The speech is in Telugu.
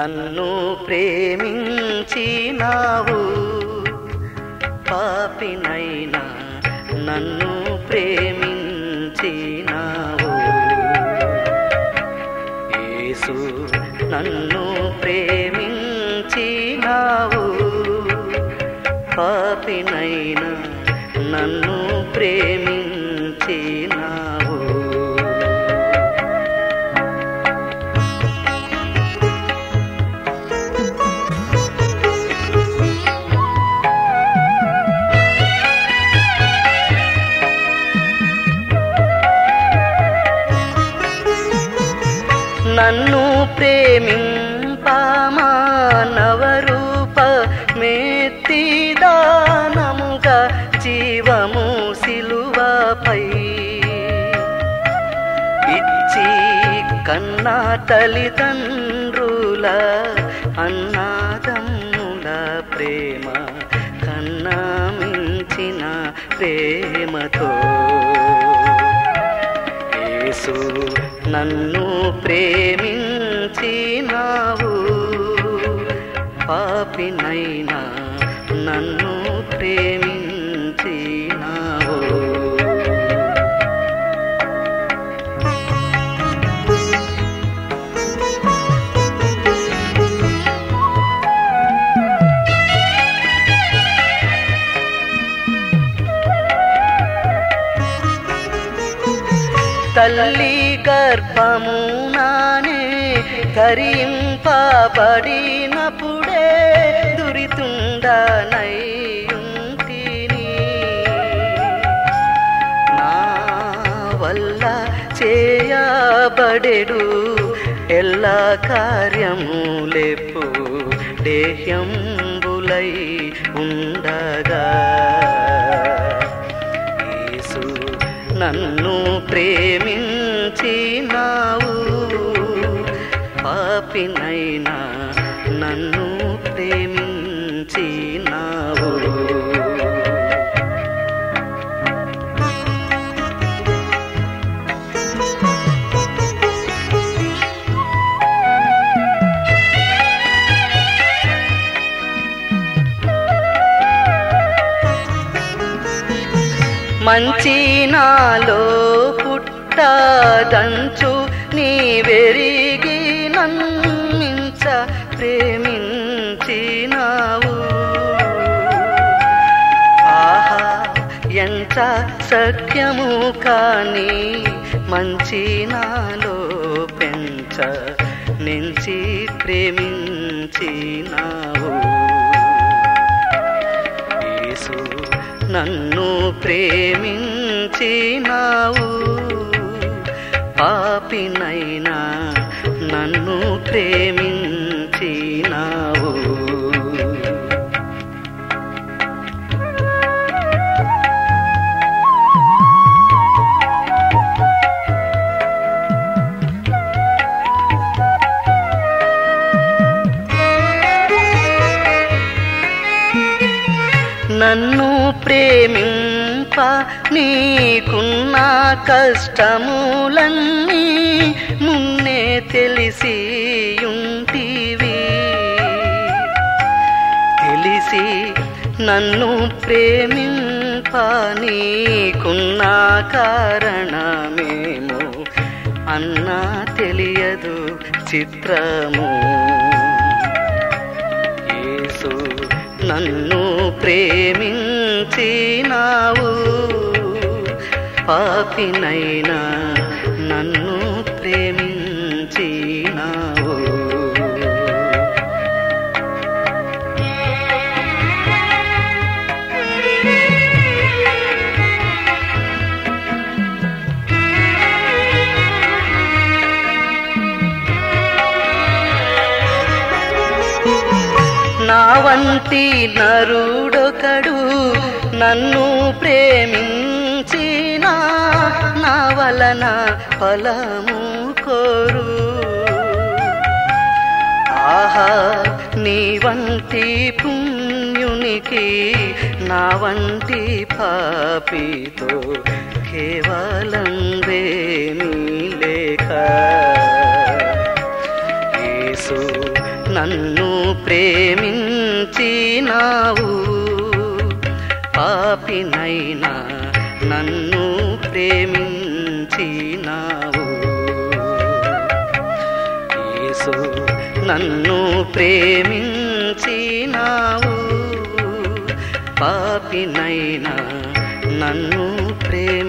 నన్ను ప్రేమించినావు. పాపినైనా నన్ను ప్రేమించినావు. యేసు నన్ను ప్రేమించినావు. పాపినైనా నన్ను ప్రేమించినావు. నన్ను ప్రేమింపమానవరూప మెత్తిదానముగా జీవము సిలువపై. ఇచ్చి కన్నా తల్లిదండ్రుల అన్నాదమ్ముల ప్రేమ కన్నా మించిన ప్రేమతో. యేసు నన్ను ప్రేమించినావు. పాపినైనా నన్ను ప్రేమించినావు. తల్లి గర్భమునానే ధరింపబడినప్పుడే తిని నా వల్ల చేయబడెడు ఎల్లా కార్యములెప్పు దేహ్యంబులై ఉండగా. నన్ను ప్రేమించినావు. పాపినైనా నన్ను ప్రేమించి మంచి నాలో పుట్టదంచు నీ వెరిగి నమ్మించ ప్రేమించినావు. ఆహా ఎంత సఖ్యము కాని మంచి నాలో పెంచ నించి ప్రేమించినావు. యేసు నన్ను ప్రేమించినావు. పాపినైనా నన్ను ప్రేమించినావు. నన్ను ప్రేమింప నీకున్న కష్టములన్నీ మున్నే తెలిసి ఉంటివి. తెలిసి నన్ను ప్రేమింప నీకున్న కారణమేమో అన్నా తెలియదు చిత్రము. యేసు నన్ను ప్రేమించినావు. పాపినైనా నన్ను ప్రేమించినావు. నా వంటి నరుడొకడు నన్ను ప్రేమించ వలన ఫలము కోరు. ఆహా నీ వంటి పుణ్యునికి నా వంటి పాపితో కేవలం వేమీ లేక. యేసు నన్ను ప్రేమించినావు. పాపినైనా నన్ను ప్రేమించినావు యేసు నన్ను ప్రేమించినావు. పాపినైనా నన్ను ప్రేమించినావు.